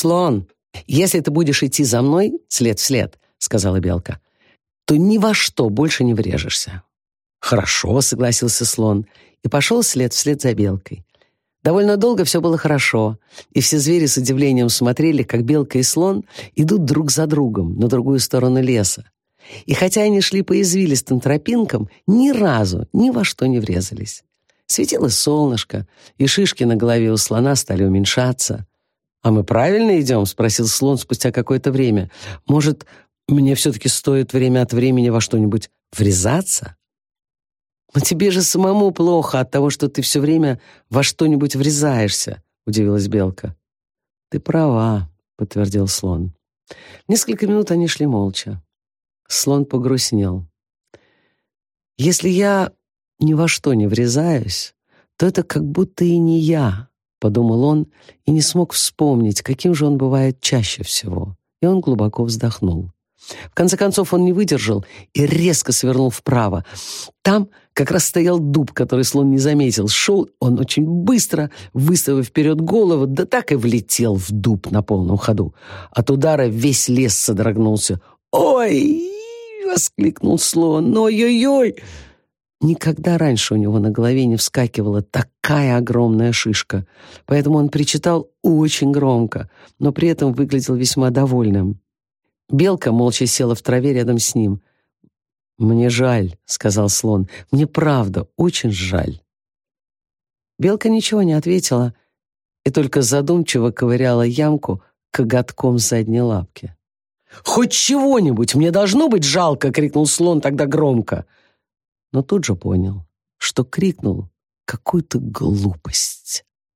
«Слон, если ты будешь идти за мной след в след», — сказала Белка, «то ни во что больше не врежешься». «Хорошо», — согласился слон, и пошел след вслед за Белкой. Довольно долго все было хорошо, и все звери с удивлением смотрели, как белка и слон идут друг за другом на другую сторону леса. И хотя они шли по извилистым тропинкам, ни разу ни во что не врезались. Светило солнышко, и шишки на голове у слона стали уменьшаться. «А мы правильно идем?» — спросил слон спустя какое-то время. «Может, мне все-таки стоит время от времени во что-нибудь врезаться?» «Но тебе же самому плохо от того, что ты все время во что-нибудь врезаешься», — удивилась Белка. «Ты права», — подтвердил слон. Несколько минут они шли молча. Слон погрустнел. «Если я ни во что не врезаюсь, то это как будто и не я», — подумал он и не смог вспомнить, каким же он бывает чаще всего. И он глубоко вздохнул. В конце концов он не выдержал и резко свернул вправо. Там как раз стоял дуб, который слон не заметил. Шел он очень быстро, выставив вперед голову, да так и влетел в дуб на полном ходу. От удара весь лес содрогнулся. «Ой!» — воскликнул слон. «Ой-ой-ой!» Никогда раньше у него на голове не вскакивала такая огромная шишка, поэтому он причитал очень громко, но при этом выглядел весьма довольным. Белка молча села в траве рядом с ним. «Мне жаль», — сказал слон. «Мне правда очень жаль». Белка ничего не ответила и только задумчиво ковыряла ямку коготком задней лапки. «Хоть чего-нибудь мне должно быть жалко!» — крикнул слон тогда громко. Но тут же понял, что крикнул какую-то глупость.